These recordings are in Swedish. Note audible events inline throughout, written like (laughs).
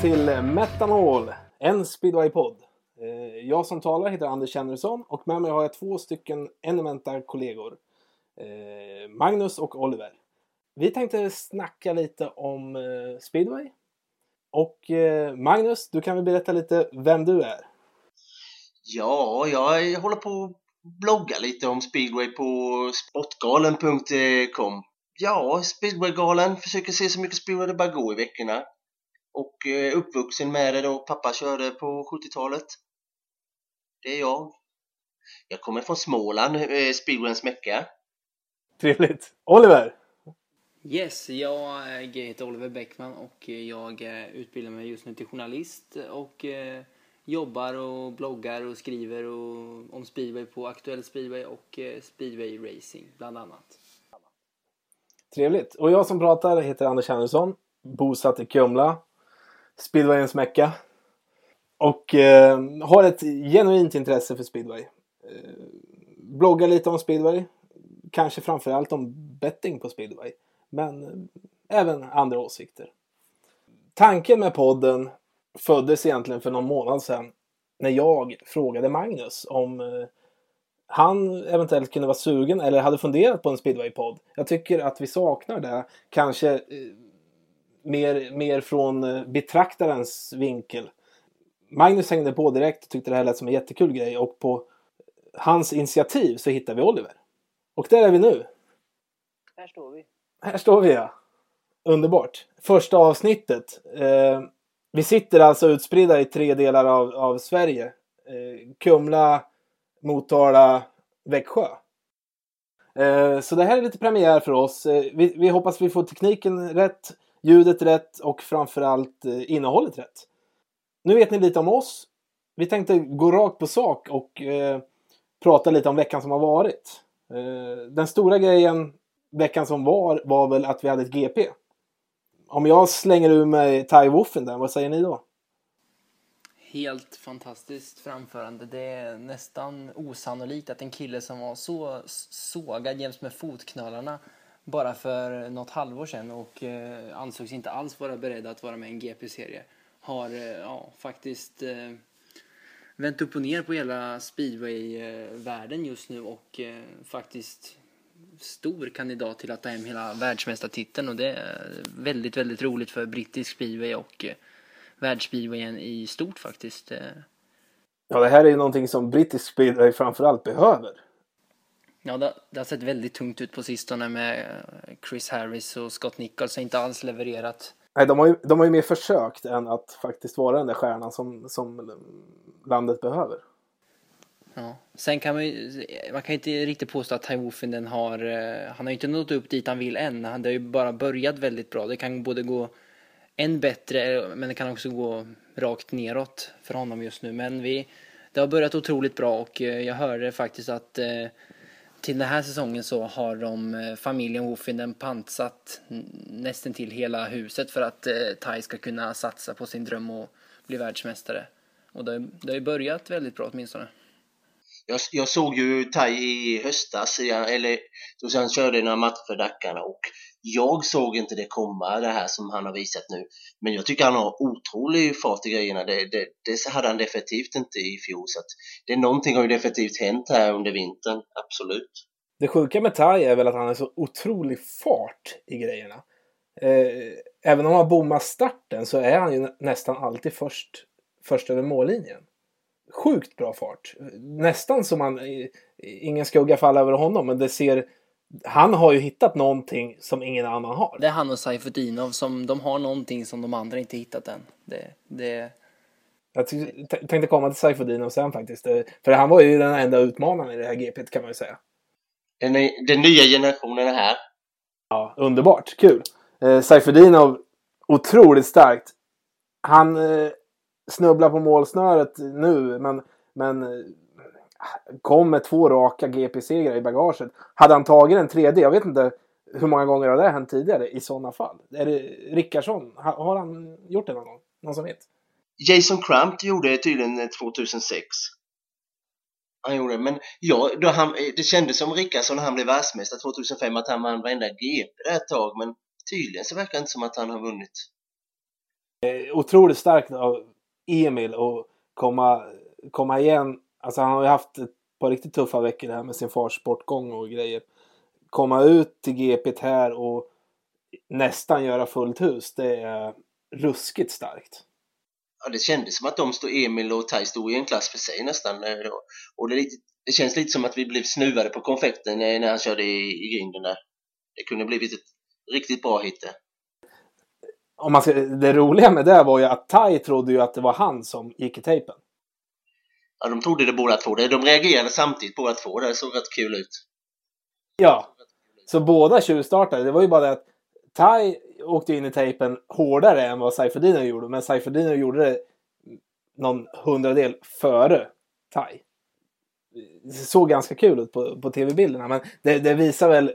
Till Metanol, en speedwaypodd. Eh, jag som talar heter Anders Kännersson och med mig har jag två stycken eminenta kollegor. Eh, Magnus och Oliver. Vi tänkte snacka lite om eh, speedway. Och Magnus, du kan väl berätta lite vem du är? Ja, jag håller på att blogga lite om speedway på sportgalen.com. Ja, speedwaygalen, försöker se så mycket speedway det bara går i veckorna. Och eh, uppvuxen med det då pappa körde på 70-talet. Det är jag. Jag kommer från Småland, eh, speedwayens mecka. Trevligt. Oliver! Yes, jag heter Oliver Bäckman och jag eh, utbildar mig just nu till journalist och eh, jobbar och bloggar och skriver och, om speedway på Aktuell Speedway och eh, Speedway Racing bland annat. Trevligt. Och jag som pratar heter Anders Kännersson, bosatt i Kumla, speedwayens mecka. Och eh, har ett genuint intresse för speedway. Eh, bloggar lite om speedway. Kanske framförallt om betting på speedway. Men eh, även andra åsikter. Tanken med podden föddes egentligen för någon månad sedan. När jag frågade Magnus om eh, han eventuellt kunde vara sugen eller hade funderat på en speedway-podd. Jag tycker att vi saknar det. Kanske eh, mer, mer från eh, betraktarens vinkel. Magnus hängde på direkt och tyckte det här lät som en jättekul grej och på hans initiativ så hittade vi Oliver. Och där är vi nu. Här står vi. Här står vi ja. Underbart. Första avsnittet. Eh, vi sitter alltså utspridda i tre delar av, av Sverige. Eh, Kumla, Motala, Växjö. Eh, så det här är lite premiär för oss. Eh, vi, vi hoppas vi får tekniken rätt, ljudet rätt och framförallt eh, innehållet rätt. Nu vet ni lite om oss. Vi tänkte gå rakt på sak och eh, prata lite om veckan som har varit. Eh, den stora grejen veckan som var var väl att vi hade ett GP. Om jag slänger ur mig Ty där, vad säger ni då? Helt fantastiskt framförande. Det är nästan osannolikt att en kille som var så sågad jäms med fotknölarna bara för något halvår sedan och eh, ansågs inte alls vara beredd att vara med i en GP-serie har eh, ja, faktiskt eh, vänt upp och ner på hela speedway-världen just nu och eh, faktiskt stor kandidat till att ta hem hela världsmästartiteln och det är väldigt, väldigt roligt för brittisk speedway och eh, världsspeedwayen i stort faktiskt. Eh, Ja, det här är ju någonting som brittisk speedway framförallt behöver. Ja, det, det har sett väldigt tungt ut på sistone med eh, Chris Harris och Scott Nichols har inte alls levererat. Nej, de har ju, de har ju mer försökt än att faktiskt vara den där stjärnan som, som landet behöver. Ja. Sen kan man ju, man kan inte riktigt påstå att Ty Woffenden har, eh, han har ju inte nått upp dit han vill än. Han har ju bara börjat väldigt bra. Det kan både gå än bättre, men det kan också gå rakt neråt för honom just nu. Men vi, det har börjat otroligt bra och eh, jag hörde faktiskt att eh, till den här säsongen så har de eh, familjen Woffinden pantsatt nästan till hela huset för att eh, Ty ska kunna satsa på sin dröm och bli världsmästare. Och det, det har ju börjat väldigt bra åtminstone. Jag, jag såg ju Tai i höstas, eller då han körde några matcher för Dackarna och jag såg inte det komma, det här som han har visat nu. Men jag tycker han har otrolig fart i grejerna. Det, det, det hade han definitivt inte i fjol. Så att det är någonting har ju definitivt hänt här under vintern, absolut. Det sjuka med Tai är väl att han har så otrolig fart i grejerna. Eh, även om han bommar starten så är han ju nästan alltid först, först över mållinjen. Sjukt bra fart. Nästan som man, ingen skugga faller över honom, men det ser... Han har ju hittat någonting som ingen annan har. Det är han och Saifuddinov som de har någonting som de andra inte hittat än. Det, det, Jag tänkte komma till Saifuddinov sen faktiskt. Eh, För han var ju den enda utmanaren i det här GP kan man ju säga. Den, är- den nya generationen är här. Ja, underbart. Kul. Eh, Saifuddinov, otroligt starkt. Han eh, snubblar på målsnöret nu, men, men eh, kom med två raka GP-segrar i bagaget. Hade han tagit en tredje, jag vet inte hur många gånger har det hänt tidigare i sådana fall? Är det Rickardsson? Ha, har han gjort det någon gång? Någon som vet? Jason Crump gjorde det tydligen 2006. Han gjorde det, men ja, då han, det kändes som Rickardsson när han blev världsmästare 2005 att han vann varenda GP där ett tag, men tydligen så verkar det inte som att han har vunnit Eh, Otroligt starkt av Emil att komma, komma igen. Alltså han har ju haft ett par riktigt tuffa veckor här med sin fars bortgång och grejer. Komma ut till GP här och nästan göra fullt hus. Det är ruskigt starkt. Ja, det kändes som att de stod, Emil och Tai stod i en klass för sig nästan. eh. Och det, lite- det känns lite som att vi blev snuvade på konfekten eh, när han körde i, i grinden där. Det kunde blivit ett riktigt bra hit där. Om man ska, det roliga med det var ju att Tai trodde ju att det var han som gick i tejpen. Ja, de trodde det båda två. De reagerade samtidigt båda två. Det såg rätt kul ut. Ja, så båda tjuvstartade. Det var ju bara det att Tai åkte in i tejpen hårdare än vad Seifedino gjorde. Men Seifedino gjorde det någon hundradel före Tai. Det såg ganska kul ut på, på tv-bilderna. Men det, det visar väl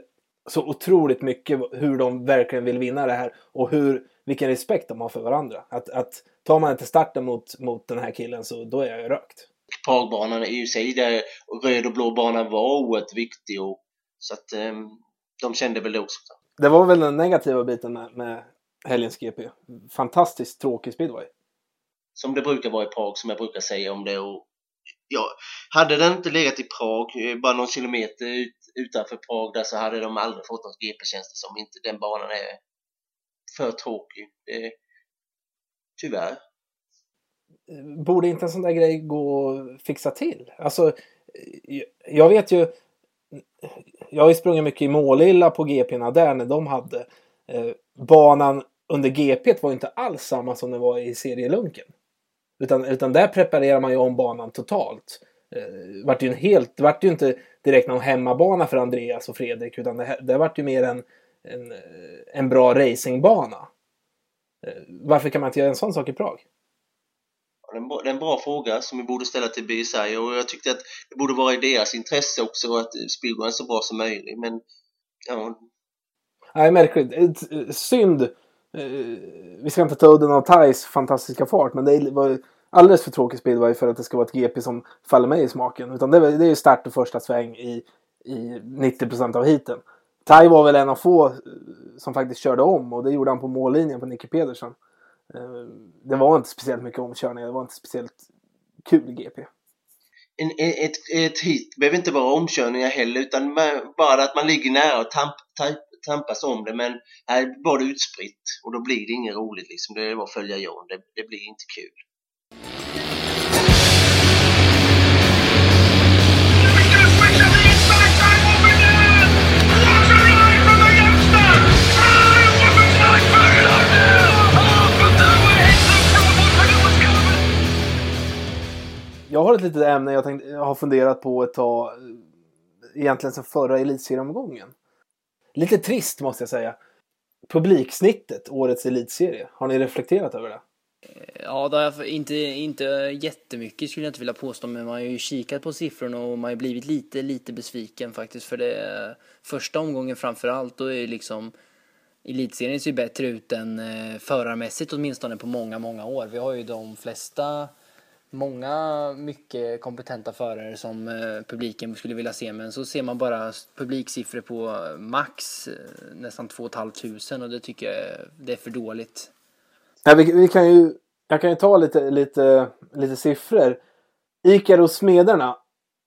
så otroligt mycket hur de verkligen vill vinna det här. Och hur, vilken respekt de har för varandra. Att, att tar man inte starten mot, mot den här killen så då är jag ju rökt. Pragbanan i sig där röd och blå banan var oerhört viktig. Och, så att ehm, de kände väl det också. Det var väl den negativa biten med, med helgens GP. Fantastiskt tråkig speedway. som det brukar vara i Prag, som jag brukar säga om det. Och, ja, hade den inte legat i Prag, eh, bara någon kilometer ut, utanför Prag där, så hade de aldrig fått något GP känns det som. Inte den banan är för tråkig. Det, tyvärr. Borde inte en sån där grej gå att fixa till? Alltså, jag vet ju... Jag har ju sprungit mycket i Målilla på GP'na där när de hade. Eh, banan under GP var ju inte alls samma som den var i serielunken. Utan, utan där preparerar man ju om banan totalt. Eh, vart ju en helt, det vart ju inte direkt någon hemmabana för Andreas och Fredrik utan det, det vart ju mer en, en, en bra racingbana. Eh, varför kan man inte göra en sån sak i Prag? Det är en bra- fråga som vi borde ställa till BSI och jag tyckte att det borde vara i deras intresse också att speedwayen är så bra som möjligt. Men ja, Nej, märkligt. Eh, eh, synd. Eh, vi ska inte ta udden av Thais fantastiska fart, men det var alldeles för tråkig speedway för att det ska vara ett GP som faller mig i smaken. Utan det, det är ju start och första sväng i, i 90% av heaten. Tai var väl en av få som faktiskt körde om och det gjorde han på mållinjen på Nicky Pedersen. Eh, det var inte speciellt mycket omkörningar, det var inte speciellt kul GP. en, ett, ett hit behöver inte vara omkörningar heller utan bara att man ligger nära och tamp, tamp, tampas om det men här var det utspritt och då blir det inget roligt liksom. Det var att följa John. Det, det blir inte kul. Jag har ett litet ämne jag, tänkt, jag har funderat på ett tag. Eh, egentligen sedan förra elitserieomgången. Lite trist måste jag säga. Publiksnittet, årets elitserie. Har ni reflekterat över det? Eh, ja, det har jag inte, inte jättemycket skulle jag inte vilja påstå, men man har ju kikat på siffrorna och man har ju blivit lite, lite besviken faktiskt. För det första omgången framför allt, då är ju liksom elitserien ser ju bättre ut än eh, förarmässigt åtminstone på många, många år. Vi har ju de flesta, många mycket kompetenta förare som eh, publiken skulle vilja se, men så ser man bara publiksiffror på eh, max eh, nästan 2 500 och det tycker jag är- det är för dåligt. Ja, vi, vi kan ju, jag kan ju ta lite, lite, lite siffror. Ikaros-smederna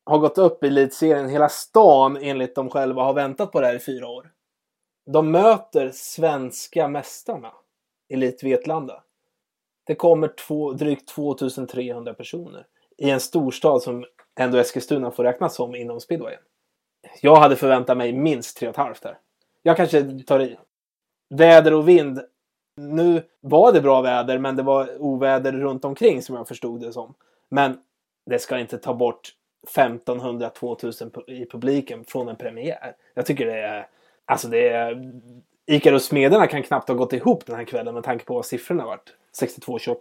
har gått upp i elitserien. Hela stan enligt dem själva har väntat på det här i fyra år. De möter svenska mästarna, Elit Vetlanda. Det kommer två, drygt 2300 personer i en storstad som ändå Eskilstuna får räknas som inom speedwayen. Jag hade förväntat mig minst 3,5 där. Jag kanske tar i. Väder och vind nu var det bra väder, men det var oväder runt omkring som jag förstod det som. Men det ska inte ta bort 1500-2000 i publiken från en premiär. Jag tycker det är... Alltså det är... Ikaros Smederna kan knappt ha gått ihop den här kvällen med tanke på vad siffrorna varit. 62-28.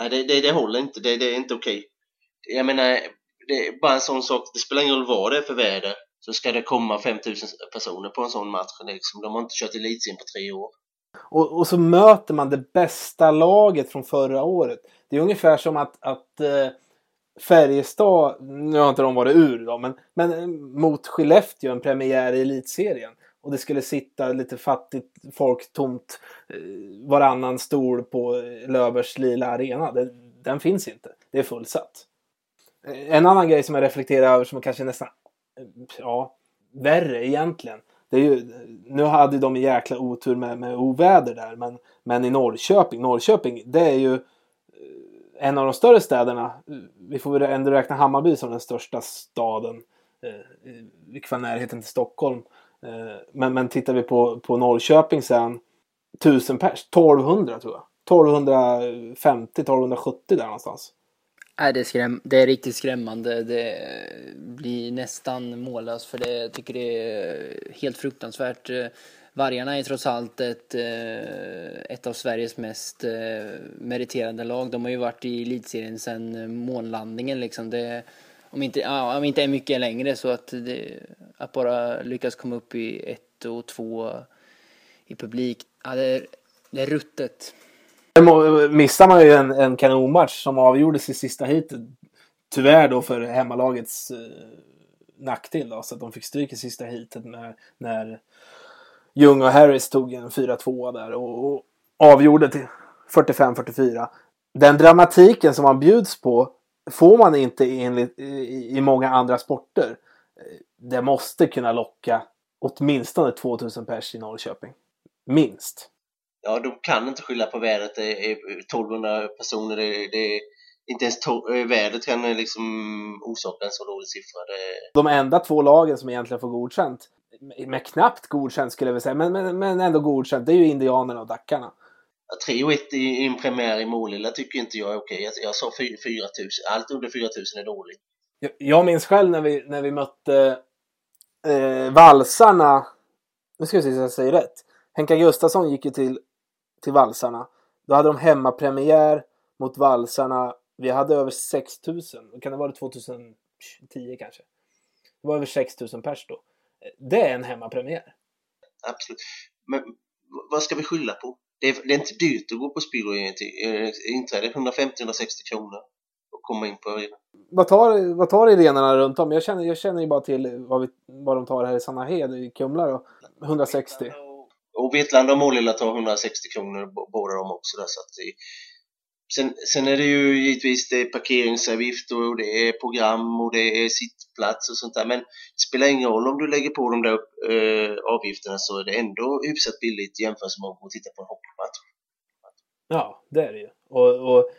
Nej, det, det, det håller inte. Det, det är inte okej. Jag menar, det är bara en sån sak. Det spelar ingen roll vad det är för väder. Så ska det komma 5000 personer på en sån match. Liksom, de har inte kört elitserien på tre år. Och, och så möter man det bästa laget från förra året. Det är ungefär som att, att eh, Färjestad, nu har inte de varit ur då, men, men mot Skellefteå en premiär i elitserien och det skulle sitta lite fattigt folk tomt varannan stol på Löfvers Lövers lila arena. Den, den finns inte. Det är fullsatt. En annan grej som jag reflekterar över som kanske nästan, ja, värre egentligen. Det är ju, nu hade de en jäkla otur med, med oväder där, men, men i Norrköping, Norrköping, det är ju en av de större städerna. Vi får väl ändå räkna Hammarby som den största staden, i- vilket närheten till Stockholm. Eh, men, men tittar vi på, på Norrköping sen, 1000 pers, 1200 tror jag. 1250, 1270 där någonstans. Nej, det, är skräm- det är riktigt skrämmande. Det blir nästan mållöst för det, jag tycker det är helt fruktansvärt. Eh, vargarna är trots allt ett, eh, ett av Sveriges mest meriterande lag. De har ju varit i elitserien sedan månlandningen liksom. Det, om, inte, ja, om inte är mycket längre så att, det, att bara lyckas komma upp i ett och två i publik, ja, det, är, det är ruttet. Missar man ju en, en kanonmatch som avgjordes i sista heatet. Tyvärr då för hemmalagets eh, nackdel då, så att de fick stryk i sista heatet när, när Ljung och Harris tog en 4-2 där och, och avgjorde till 45-44. Den dramatiken som man bjuds på får man inte enligt, i, i många andra sporter. Eh, Det måste kunna locka åtminstone 2000 pers i Norrköping. Minst. Ja, de kan inte skylla på vädret. Det är 1200 personer. Det, det, inte ens eh, vädret kan eh, liksom orsaka en så dålig siffra. Det, de enda två lagen som egentligen får godkänt, med knappt godkänt skulle jag vilja säga, men, men, men ändå godkänt, det är ju Indianerna och Dackarna. Ja, 3-1 i, en premiär i Målilla tycker inte jag är okej. Jag, jag sa 4 000. Allt under 4 000 är dåligt. Jag, jag minns själv när vi, när vi mötte eh, valsarna, nu ska vi se så jag säger rätt. Henka Gustafsson gick ju till, till valsarna. Då hade de hemmapremiär mot valsarna. Vi hade över 6000, kan det vara 2010 kanske? Det var över 6000 pers då. Det är en hemmapremiär. Absolut. Men vad ska vi skylla på? Det är, det är inte dyrt att gå på speedway. Eh, Inträde är 150-160 kronor och komma in på arenan. Vad tar, vad tar arenorna runt om? Jag känner, jag känner ju bara till vad, vi, vad de tar här i Sannahed i Kumla då. 160. Och Vetlanda och Målilla tar 160 kronor båda de också där, så att det, sen, sen är det ju givetvis det är parkeringsavgifter och det är program och det är sittplats och sånt där men det spelar ingen roll om du lägger på de där eh, avgifterna så är det ändå hyfsat billigt jämfört med att titta på en hockeymatch. Ja, det är det ju. Och, och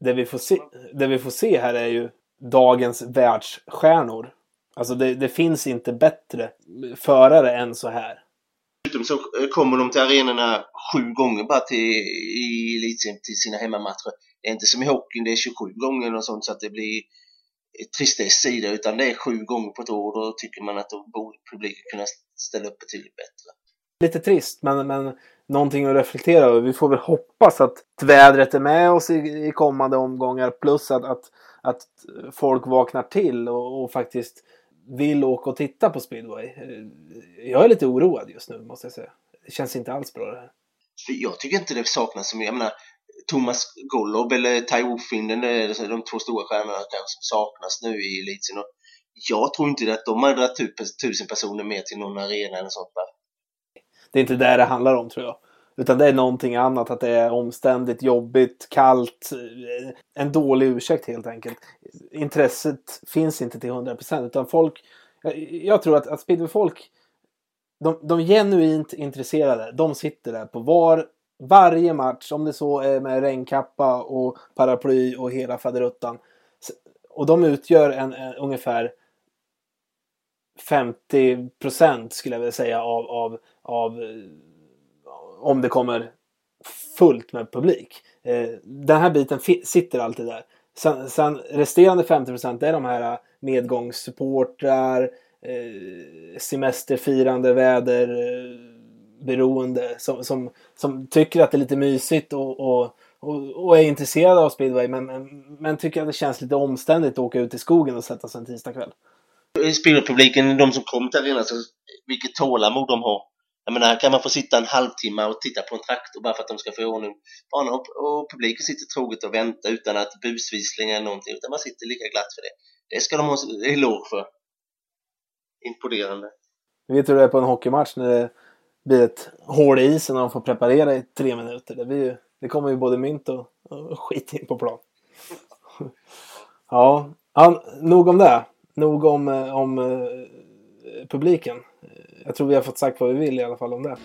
det, vi får se, det vi får se här är ju dagens världsstjärnor. Alltså det, det finns inte bättre förare än så här. Dessutom så eh, kommer de till arenorna sju gånger bara till, i elitserien till sina hemmamatcher. Det är inte som i hockeyn, det är 27 gånger och sånt så att det blir tristess i det, utan det är sju gånger på ett år. Då tycker man att då borde publiken kunna ställa upp betydligt bättre. Lite trist, men, men någonting att reflektera över. Vi får väl hoppas att vädret är med oss i, i kommande omgångar. Plus att, att, att folk vaknar till och, och faktiskt vill åka och titta på speedway. Eh, Jag är lite oroad just nu, måste jag säga. Det känns inte alls bra det här. För jag tycker inte det saknas mycket. Jag menar, Thomas Golob eller Tai Wofinden, det är de två stora stjärnorna kanske som saknas nu i elitserien. Och Jag tror inte att de har dragit tusen personer mer till någon arena eller sånt. Bara. Det är inte det det handlar om tror jag. Utan det är någonting annat. Att det är omständigt, jobbigt, kallt. Eh, en dålig ursäkt helt enkelt. Intresset finns inte till 100% utan folk... Jag, tror att, att speedwayfolk, de, de genuint intresserade, de sitter där på var, varje match, om det så är med regnkappa och paraply och hela faderuttan. Och de utgör en, en, ungefär 50% skulle jag vilja säga av, av, av eh, om det kommer fullt med publik. Eh, den här biten fi- sitter alltid där. Sen, sen resterande 50% är de här eh, medgångssupportrar, eh, semesterfirande, väderberoende eh, som, som, som tycker att det är lite mysigt och, och, och, och är intresserade av speedway men, men, men tycker att det känns lite omständigt att åka ut i skogen och sätta sig en tisdagkväll. Speedwaypubliken, de som kommer till arenan, vilket tålamod de har. Jag menar, kan man få sitta en halvtimme och titta på en traktor bara för att de ska få i ordning banan. Och, och publiken sitter troget och väntar utan att busvissling eller någonting, utan man sitter lika glatt för det. Det ska de ha en eloge för. Imponerande. Vi vet hur det är på en hockeymatch när det blir ett hål i isen och de får preparera i tre minuter. Det, blir ju, det kommer ju både mynt och, och skit in på plan. Ja, ja, nog om det. Nog om, eh, om eh, publiken. Jag tror vi har fått sagt vad vi vill i alla fall om det.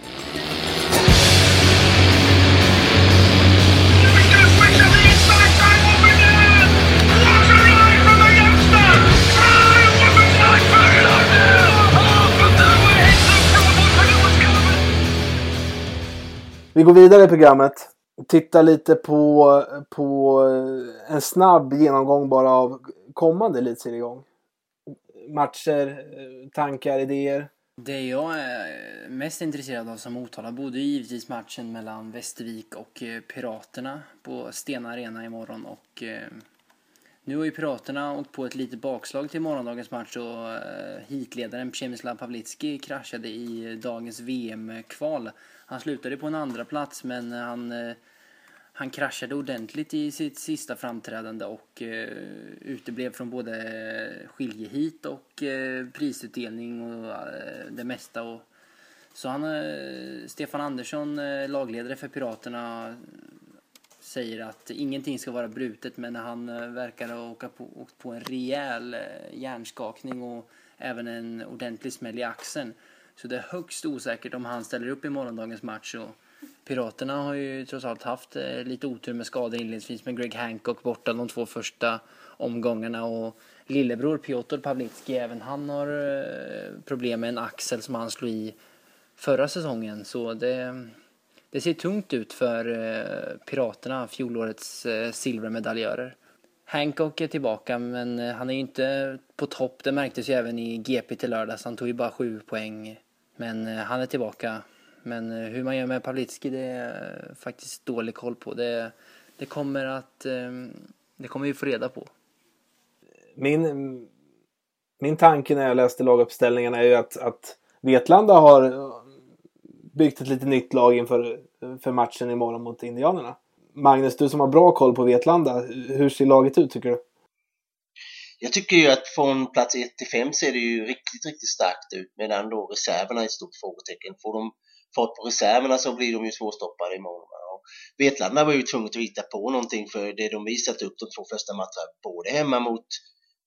Vi går vidare i programmet. Tittar lite på, på en snabb genomgång bara av kommande elitseriegång. Matcher, eh, tankar, idéer. Det jag är mest intresserad av som Motala är givetvis matchen mellan Västervik och eh, Piraterna på Stena Arena imorgon. Och, eh, nu har ju Piraterna åkt på ett litet bakslag till morgondagens match och eh, hitledaren Przemyslav Pawlicki kraschade i dagens VM-kval. Han slutade på en andra plats men han eh, han kraschade ordentligt i sitt sista framträdande och eh, uteblev från både skiljehit och eh, prisutdelning och eh, det mesta. Och, så han, eh, Stefan Andersson, eh, lagledare för Piraterna, säger att ingenting ska vara brutet men han eh, verkar ha åkt på, åkt på en rejäl eh, hjärnskakning och även en ordentlig smäll i axeln. Så det är högst osäkert om han ställer upp i morgondagens match. Och, Piraterna har ju trots allt haft eh, lite otur med skador inledningsvis med Greg Hancock borta de två första omgångarna och lillebror Piotr Pawlicki även han har eh, problem med en axel som han slog i förra säsongen. Så det, det ser tungt ut för eh, Piraterna, fjolårets silvermedaljörer. Hancock är tillbaka men han är ju inte på topp, det märktes ju även i GP till lördags, han tog ju bara sju poäng men han är tillbaka men eh, hur man gör med Pawlicki det är eh, faktiskt dålig koll på. Det, det kommer att eh, det kommer vi få reda på. Min, min tanke när jag läste laguppställningarna är ju att, att Vetlanda har byggt ett lite nytt lag inför för matchen imorgon mot Indianerna. Magnus, du som har bra koll på Vetlanda, hur ser laget ut tycker du? Jag tycker ju att från plats 1 till 5 ser det ju riktigt, riktigt starkt ut medan då reserverna är ett stort frågetecken. Får de fart på reserverna så blir de ju svårstoppade imorgon. Och Vetlanda var ju tvungna att hitta på någonting för det de visat upp de två första matcherna, både hemma mot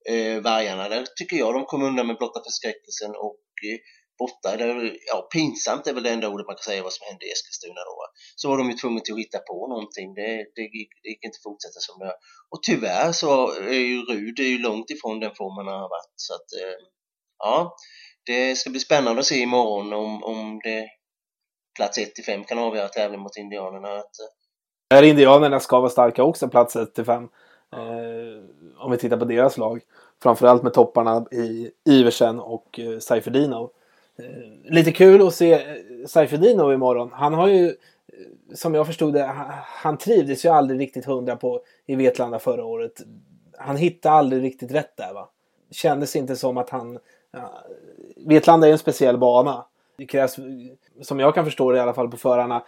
eh, Vargarna, där tycker jag de kom undan med blotta förskräckelsen och eh, borta, där, ja pinsamt är väl det enda ordet man kan säga vad som hände i Eskilstuna då. Va? Så var de ju tvungna att hitta på någonting, det, det, gick, det gick inte att fortsätta som det. Och tyvärr så är ju Rud är ju långt ifrån den formen han har varit så att eh, ja, det ska bli spännande att se imorgon om, om det plats 1 till 5 kan avgöra tävling mot Indianerna. Att, eh, Indianerna ska vara starka också, plats 1 till 5. Eh, om vi tittar på deras lag. Framförallt med topparna i Iversen och eh, Seifedinov. Eh, lite kul att se eh, Seifedino imorgon. Han har ju, eh, som jag förstod det, han, han trivdes ju aldrig riktigt hundra på i Vetlanda förra året. Han hittade aldrig riktigt rätt där va. Kändes inte som att han... Ja, Vetlanda är en speciell bana. Det krävs, som jag kan förstå det i alla fall på förarna,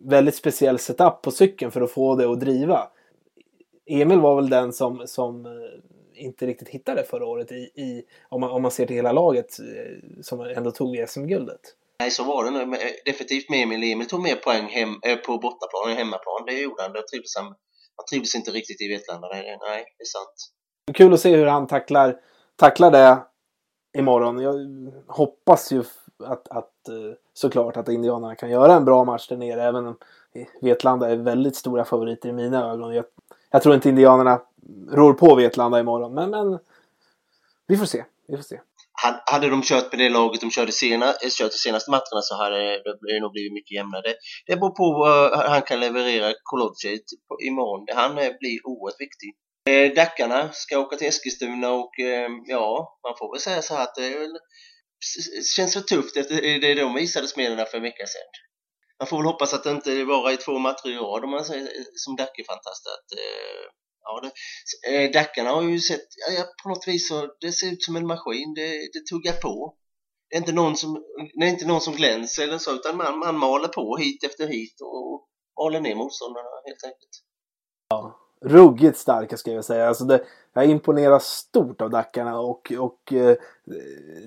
väldigt speciell setup på cykeln för att få det att driva. Emil var väl den som, som eh, inte riktigt hittade förra året i, i om, man, om man ser till hela laget eh, som ändå tog SM-guldet. Nej, så var det nu. Definitivt med Emil. Emil tog mer poäng hem, eh, på bortaplan än hemmaplan. Det gjorde han. Det trivdes han. Han trivdes inte riktigt i Vetlanda. Nej, det är sant. Kul att se hur han tacklar, tacklar det imorgon. Jag hoppas ju att, att eh, såklart att indianerna kan göra en bra match där nere. Även om Vetlanda är väldigt stora favoriter i mina ögon. Jag, jag tror inte indianerna rår på Vetlanda imorgon. Men, men vi får se. Vi får se. Hade de kört med det laget de körde sena, eh, kört de senaste matcherna så hade det nog blivit mycket jämnare. Det, beror på vad han kan leverera Kolodjic imorgon. Han blir oerhört viktig. Dackarna ska åka till Eskilstuna och ja, man får väl säga så här att det är väl, känns för tufft efter det de visade smederna för en vecka sedan. Man får väl hoppas att det inte bara är två matcher i rad om man säger som Dacke-fantast. Att, eh, ja, det, eh, Dackarna har ju sett, ja, ja, på något vis så, det ser ut som en maskin, det, det tuggar på. Det är inte någon som, det är inte någon som glänser eller så, utan man, man maler på hit efter hit och maler ner motståndarna helt enkelt ruggigt starka ska jag säga. Alltså det, jag imponeras stort av Dackarna och, och eh,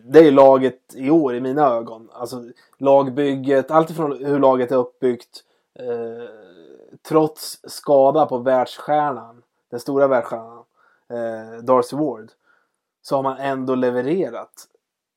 det är laget i år i mina ögon. Alltså lagbygget, alltifrån hur laget är uppbyggt eh, trots skada på världsstjärnan, den stora världsstjärnan, eh, Darcy Ward, så har man ändå levererat.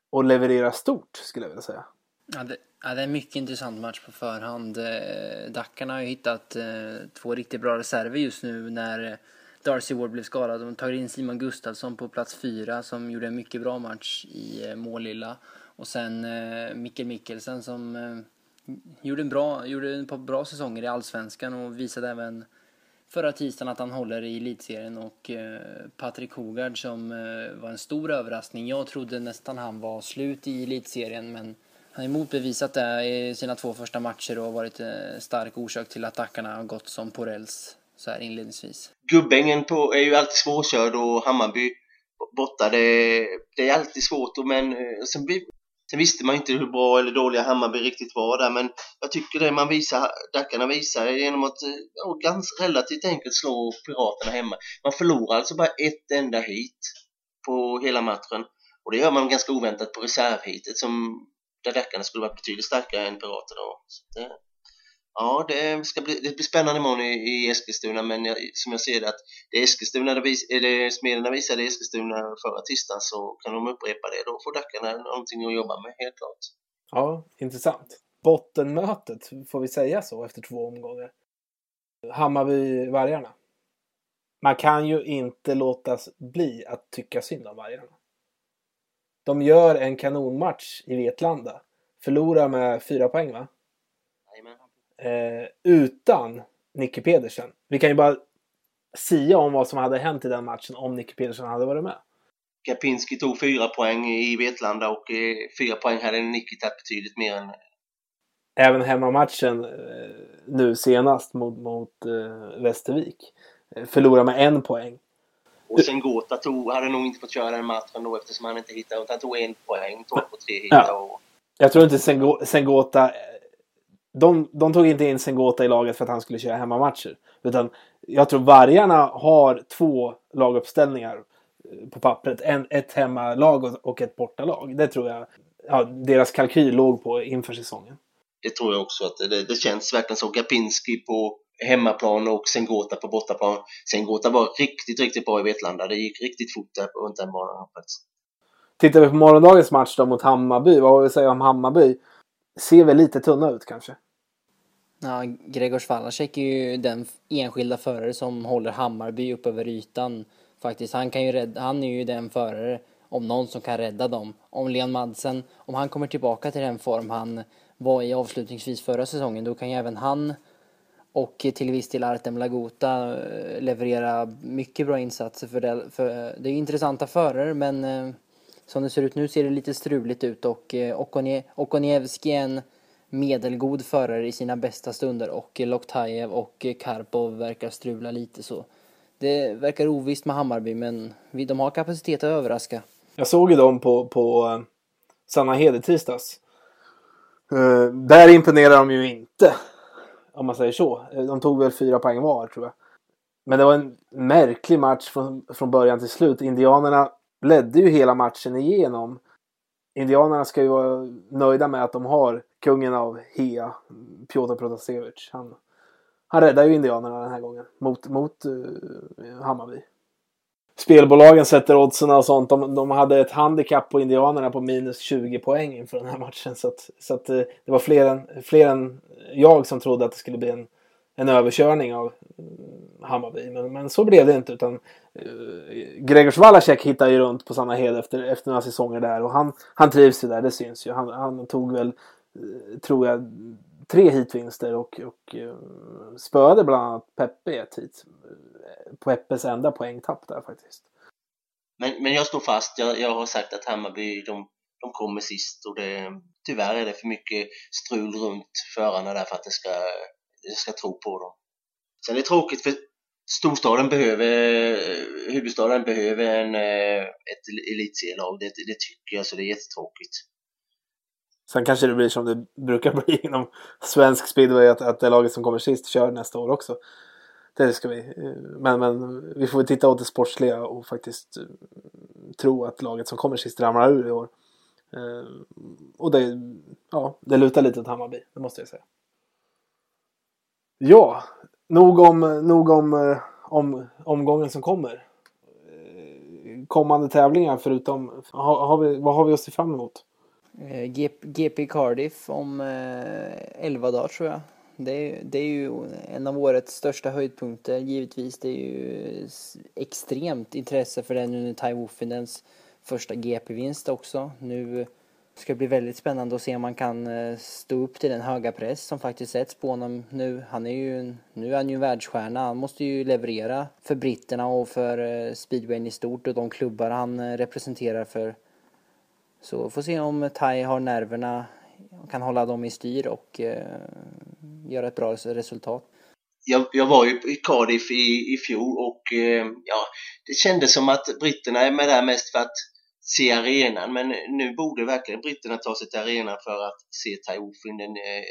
Och levererar stort skulle jag vilja säga. Ja, det, ja, det är en mycket intressant match på förhand. Eh, Dackarna har ju hittat eh, två riktigt bra reserver just nu när eh, Darcy Ward blev skadad. De tar in Simon Gustafsson på plats fyra som gjorde en mycket bra match i Målilla. Och sen Mikkel Mikkelsen som gjorde en bra, gjorde ett par bra säsonger i Allsvenskan och visade även förra tisdagen att han håller i elitserien och Patrik Hogard som var en stor överraskning. Jag trodde nästan han var slut i elitserien men han har motbevisat det i sina två första matcher och har varit en stark orsak till att attackerna har gått som på räls så här inledningsvis. Gubbängen på, är ju alltid svårkörd och Hammarby borta, det, det är alltid svårt. Och, men eh, sen, sen visste man inte hur bra eller dåliga Hammarby riktigt var där, men jag tycker det man visar, Dackarna visar genom att eh, ja, ganska relativt enkelt slå Piraterna hemma. Man förlorar alltså bara ett enda hit på hela matchen. Och det gör man ganska oväntat på reservhitet som där Dackarna skulle varit betydligt starkare än Piraterna. Det, ja, det ska bli, det blir spännande imorgon i, i Eskilstuna, men jag, som jag ser det att det Eskilstuna, det vis, eller Smederna visade Eskilstuna förra tisdagen så kan de upprepa det. Då får Dackarna någonting att jobba med, helt klart. Ja, intressant. Bottenmötet, får vi säga så efter två omgångar? Hammarby-Vargarna. Man kan ju inte låta bli att tycka synd om Vargarna. De gör en kanonmatch i Vetlanda. Förlorar med fyra poäng va? Eh, utan Nicky Pedersen. Vi kan ju bara sia om vad som hade hänt i den matchen om Nicky Pedersen hade varit med. Kapinski tog fyra poäng i Vetlanda och eh, fyra poäng hade Nicky tagit betydligt mer än även hemmamatchen eh, nu senast mot, mot eh, Västervik. Eh, förlorar med en poäng. Och sen Gota tog, hade nog inte fått köra den matchen då eftersom han inte hittade. Han tog en poäng, tog på tre hit Ja. och Jag tror inte Sengo- Sengota... eh, De, de tog inte in Sengota i laget för att han skulle köra hemmamatcher. Utan jag tror Vargarna har två laguppställningar eh, på pappret. En, ett hemmalag och, och ett bortalag. Det tror jag ja, deras kalkyl låg på inför säsongen. det tror jag också att det, det känns verkligen så. Gapinski på hemmaplan och Sengota på bortaplan. Sengota var riktigt, riktigt bra i Vetlanda. Det gick riktigt fort där på- runt den banan. Tittar vi på morgondagens match då mot Hammarby. Vad har vi att säga om Hammarby? Ser väl lite tunna ut kanske. Ja, Gregor Svalacek är ju den enskilda förare som håller Hammarby upp över ytan. Faktiskt, han, kan ju rädda, han är ju den förare, om någon, som kan rädda dem. Om Leon Madsen, om han kommer tillbaka till den form han var i avslutningsvis förra säsongen, då kan ju även han och till viss del Artem Lagota eh, leverera mycket bra insatser för det. För, eh, det är intressanta förare, men eh, som det ser ut nu ser det lite struligt ut och eh, Okoniewski är en medelgod förare i sina bästa stunder och Loktajev och Karpov verkar strula lite så. Det verkar ovisst med Hammarby men de har kapacitet att överraska. Jag såg ju dem på, på Sanna Hed i tisdags. Där imponerar de ju inte. Om man säger så. Eh, de tog väl fyra poäng var tror jag. Men det var en märklig match från, från början till slut. Indianerna ledde ju hela matchen igenom. Indianerna ska ju vara nöjda med att de har kungen av Hea, Piotr Protasevich. Han, han räddar ju Indianerna den här gången mot, mot uh, Hammarby spelbolagen sätter oddsen och sånt. De, de hade ett handikapp på Indianerna på minus 20 poäng inför den här matchen. Så, att, så att, eh, det var fler än, fler än jag som trodde att det skulle bli en, en överkörning av eh, Hammarby. Men, men så blev det inte. Utan, uh, Gregor Svalacek hittade ju runt på Sanna Hed efter, efter några säsonger där. Och han, han trivs ju där, det syns ju. Han, han tog väl, tror jag, tre hitvinster och, och uh, spöade bland annat Peppe i ett hit. Peppes enda poängtapp där faktiskt. Men, men jag står fast. Jag, jag har sagt att Hammarby, de, de kommer sist och det, tyvärr är det för mycket strul runt förarna där för att det ska, jag ska tro på dem. Sen är det tråkigt för storstaden behöver, huvudstaden behöver en, eh, ett elitserielag. Det, det tycker jag, så det är jättetråkigt. Sen kanske det blir som det brukar bli inom svensk speedway att, att det laget som kommer sist kör nästa år också. Det ska vi. Eh, men, men vi får väl titta åt det sportsliga och faktiskt eh, tro att laget som kommer sist ramlar ur i år. Eh, och det, ja, det lutar lite åt Hammarby, det måste jag säga. Ja, nog om, nog om, om omgången som kommer. Kommande tävlingar förutom, har, har vi, vad har vi att se fram emot? GP Cardiff om 11 dagar tror jag. Det är, det är ju en av årets största höjdpunkter givetvis. Det är ju extremt intresse för den under Tai Wofinens första GP-vinst också. Nu ska det bli väldigt spännande att se om man kan eh, stå upp till den höga press som faktiskt sätts på honom nu. Han är ju, nu är han ju en världsstjärna. Han måste ju leverera för britterna och för eh, speedwayen i stort och de klubbar han eh, representerar för så får se om Tai har nerverna och kan hålla dem i styr och göra ett bra resultat. jag, jag var ju i Cardiff i, i fjol och eh, ja, det kändes som att britterna är med där mest för att se arenan. Men nu borde verkligen britterna ta sig till arenan för att se Taifinen eh,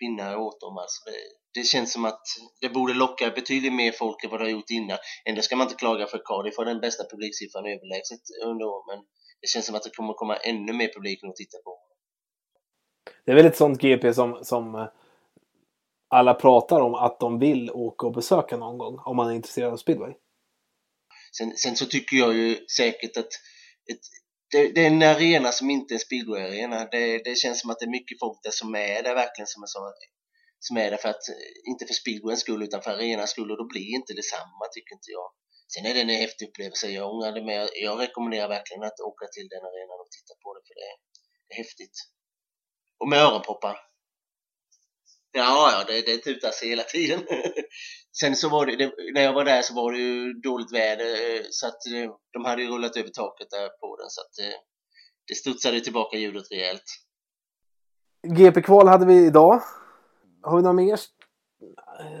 vinna åt dem. Alltså det, det känns som att det borde locka betydligt mer folk än vad det har gjort innan. Ändå ska man inte klaga för Cardiff har den bästa publiksiffran överlägset under år, men det känns som att det kommer komma ännu mer publik att titta på. Det är väl ett sånt GP som, som eh, alla pratar om att de vill åka och besöka någon gång om man är intresserad av speedway. Sen, sen så tycker jag ju säkert att ett, det, det är en arena som inte är en speedway-arena. Det, det känns som att det är mycket folk där som är där verkligen som är, så, som är där för att, inte för speedwayens skull utan för arenans skull och då blir inte detsamma tycker inte jag. Sen är det en häftig upplevelse. Jag ångrade med, jag rekommenderar verkligen att åka till den arenan och titta på det för det är, det är häftigt. Och med öronproppar. Ja, ja, det, det tutas hela tiden. (laughs) Sen så var det, det, när jag var där så var det ju dåligt väder eh, så att eh, de hade ju rullat över taket där på den så att eh, det studsade tillbaka ljudet rejält. GP-kval hade vi idag. Har vi några mer,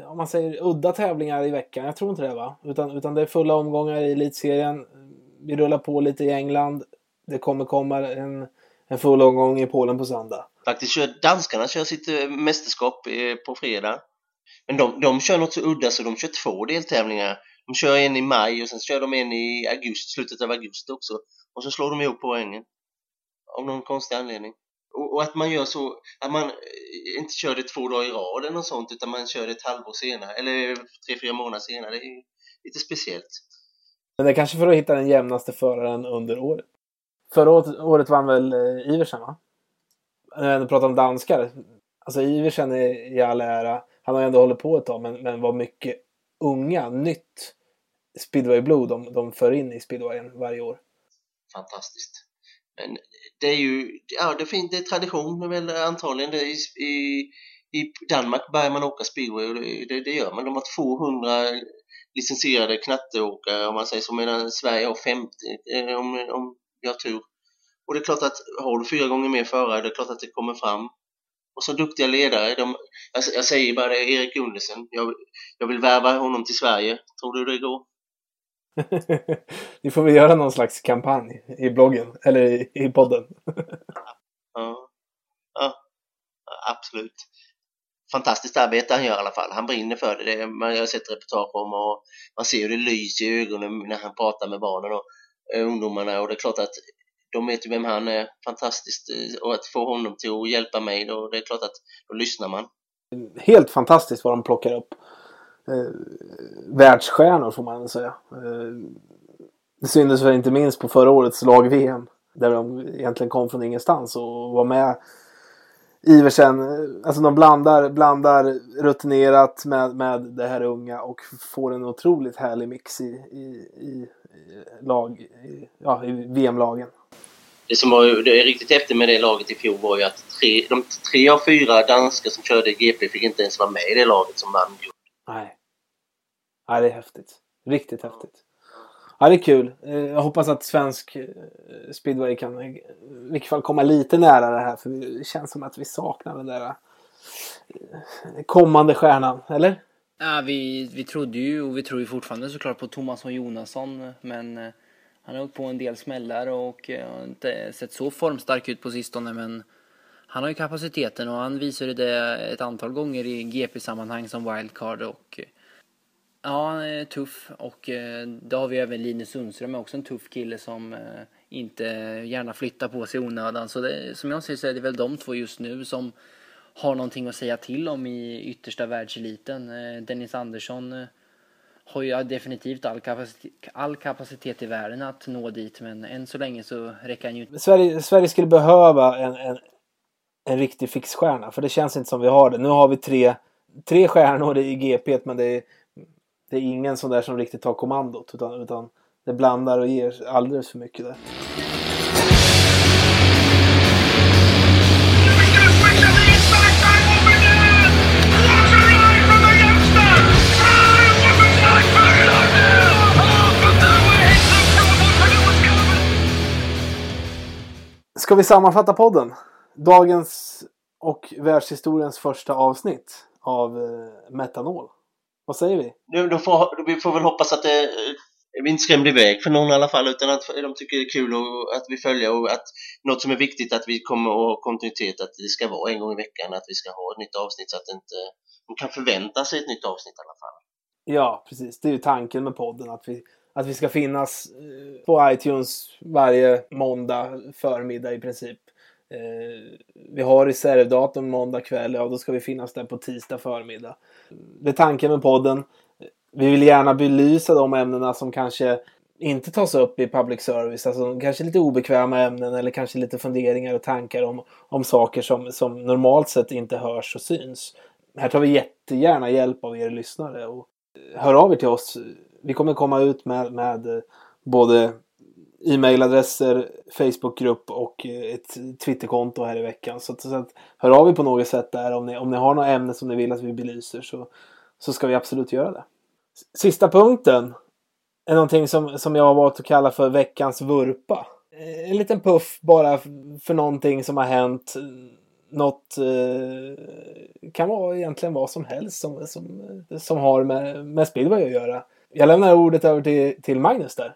om man säger udda tävlingar i veckan? Jag tror inte det va? Utan, utan det är fulla omgångar i elitserien. Vi rullar på lite i England. Det kommer komma en, en full omgång i Polen på söndag. Faktiskt kör danskarna kör sitt eh, mästerskap eh, på fredag. Men de, de kör något så udda så de kör två deltävlingar. De kör en i maj och sen kör de en i augusti, slutet av augusti också. Och så slår de ihop poängen. Av någon konstig anledning. Och, och att man gör så, att man eh, inte kör det två dagar i rad eller något sånt utan man kör det ett halvår senare, eller tre, fyra månader senare. Det är lite speciellt. Men det är kanske för att hitta den jämnaste föraren under året. Förra året, vann väl eh, Iversen va? Eh, när du pratar om danskar. Alltså Iversen är i all ära. Han har ju ändå hållit på ett tag men, men vad mycket unga, nytt speedwayblod de, de för in i speedwayen varje år. fantastiskt. Men det är ju, ja det finns, det är tradition väl antagligen det i, i, i Danmark börjar man åka speedway och det, det, det gör man. De har 200 licensierade knatteåkare om man säger så medan Sverige har 50 eh, om, om vi har tur. Och det är klart att har du fyra gånger mer förare, det är klart att det kommer fram. Och så duktiga ledare. De, jag, jag säger bara det, Erik Gundersen. Jag, jag vill värva honom till Sverige. Tror du det går? (laughs) Ni får väl göra någon slags kampanj i bloggen eller i, i podden. (laughs) Ja. ja, absolut. Fantastiskt arbete han gör i alla fall. Han brinner för det. det man jag har sett reportage om och man ser hur det lyser i ögonen när han pratar med barnen och Eh, ungdomarna och det är klart att de vet ju vem han är. Fantastiskt. Eh, och att få honom till att hjälpa mig, då det är klart att då lyssnar man. Helt fantastiskt vad de plockar upp. Eh, världsstjärnor får man säga. Eh, det syntes väl inte minst på förra årets lag-VM. Där de egentligen kom från ingenstans och var med. Iversen, eh, alltså de blandar, blandar rutinerat med, med det här unga och får en otroligt härlig mix i, i, i lag, ja, i VM-lagen. Det som var det är riktigt häftigt med det laget i fjol var ju att tre, de tre av fyra danskar som körde GP fick inte ens vara med i det laget som vann guld. Nej. Nej, det är häftigt. Riktigt häftigt. Ja, det är kul. Eh, Jag hoppas att svensk eh, speedway kan i vilket fall komma lite nära det här. För det känns som att vi saknar den där eh, kommande stjärnan. Eller? Ja, vi, vi trodde ju och vi tror ju fortfarande såklart på Thomas och Jonasson men eh, han har åkt på en del smällar och eh, har inte sett så formstark ut på sistone men han har ju kapaciteten och han visade det ett antal gånger i GP-sammanhang som wildcard och eh, Ja, han är tuff och då har vi även Linus Sundström, också en tuff kille som inte gärna flyttar på sig i onödan. Så det, som jag ser så är det väl de två just nu som har någonting att säga till om i yttersta världseliten. Eh, Dennis Andersson eh, har ju definitivt all kapacitet, all kapacitet i världen att nå dit men än så länge så räcker han ju inte. Sverige, Sverige skulle behöva en, en, en riktig fixstjärna, för det känns inte som vi har det. Nu har vi tre, tre stjärnor i GP, men det är, det är ingen sån där som riktigt tar kommandot, utan, utan det blandar och ger alldeles för mycket där. Ska vi sammanfatta podden? Dagens och världshistoriens första avsnitt av eh, Metanol. Vad säger vi? Nu, då får, vi får väl hoppas att det, eh, vi inte skrämde iväg för någon i alla fall utan att de tycker det är kul och att vi följer och att något som är viktigt att vi kommer att ha kontinuitet att det ska vara en gång i veckan att vi ska ha ett nytt avsnitt så att inte de kan förvänta sig ett nytt avsnitt i alla fall. Ja, precis. Det är ju tanken med podden. Att vi, att vi ska finnas eh, på iTunes varje måndag förmiddag i princip. Eh, vi har reservdatum måndag kväll. Ja, då ska vi finnas där på tisdag förmiddag. Det är tanken med podden. Vi vill gärna belysa de ämnena som kanske inte tas upp i public service. Alltså kanske lite obekväma ämnen eller kanske lite funderingar och tankar om, om saker som, som normalt sett inte hörs och syns. Här tar vi jättegärna hjälp av er lyssnare. Och hör av er till oss. Vi kommer komma ut med, med eh, både e-mailadresser, Facebookgrupp och eh, ett Twitterkonto här i veckan. Så, att, så att, hör av er på något sätt där om ni, om ni har något ämne som ni vill att vi belyser så, så ska vi absolut göra det. Sista punkten är någonting som, som jag har valt att kalla för veckans vurpa. Eh, en liten puff bara för någonting som har hänt. Något eh, kan vara egentligen vad som helst som, som, som har med, med speedway att göra. Jag lämnar ordet över till, till Magnus där.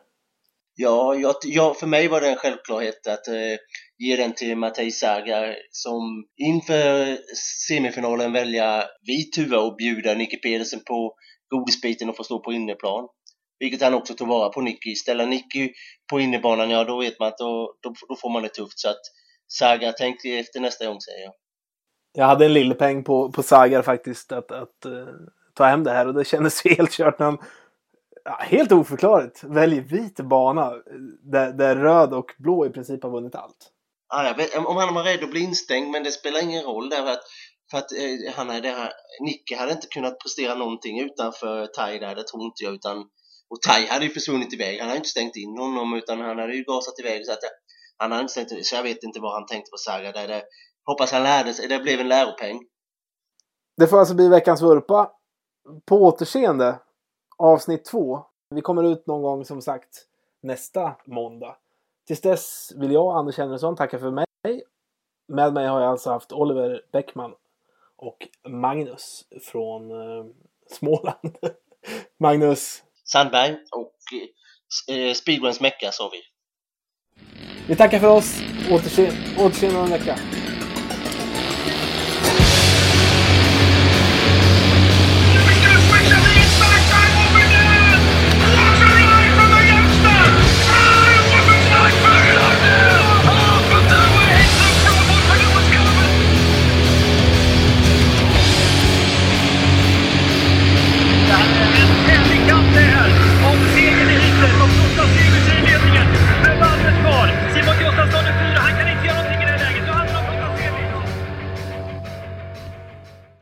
Ja, jag, jag, för mig var det en självklarhet att eh, ge den till Matej Saga som inför semifinalen välja vit huva och bjuda Nicky Pedersen på godisbiten och få stå på inneplan. Vilket han också tog vara på Nicky. Ställa Nicky på innebanan, ja då vet man att då, då, då får man det tufft. Så att Saga, tänk efter nästa gång säger jag. Jag hade en lillepeng på, på Sagar faktiskt att, att eh, ta hem det här och det kändes ju (laughs) helt kört när han ja, helt oförklarligt väljer vit bana eh, där, där röd och blå i princip har vunnit allt. Ah, jag vet, om han var rädd att bli instängd, men det spelar ingen roll där för att, för att eh, han är där, Nicky hade inte kunnat prestera någonting utanför Tai där, det tror inte jag, utan och Tai hade ju försvunnit iväg, han hade inte stängt in honom utan han hade ju gasat iväg så att han hade inte stängt in, så jag vet inte vad han tänkte på Saga där, det, hoppas han lärde sig, det blev en läropeng. Det får alltså bli veckans vurpa. På återseende avsnitt två. Vi kommer ut någon gång som sagt nästa måndag. Tills dess vill jag, Anders Henriksson, tacka för mig. Med mig har jag alltså haft Oliver Bäckman och Magnus från eh, Småland. (laughs) Magnus, Sandberg och eh, Speedwayns Mecka sa vi. vi tackar för oss. Återse- återseende om en vecka.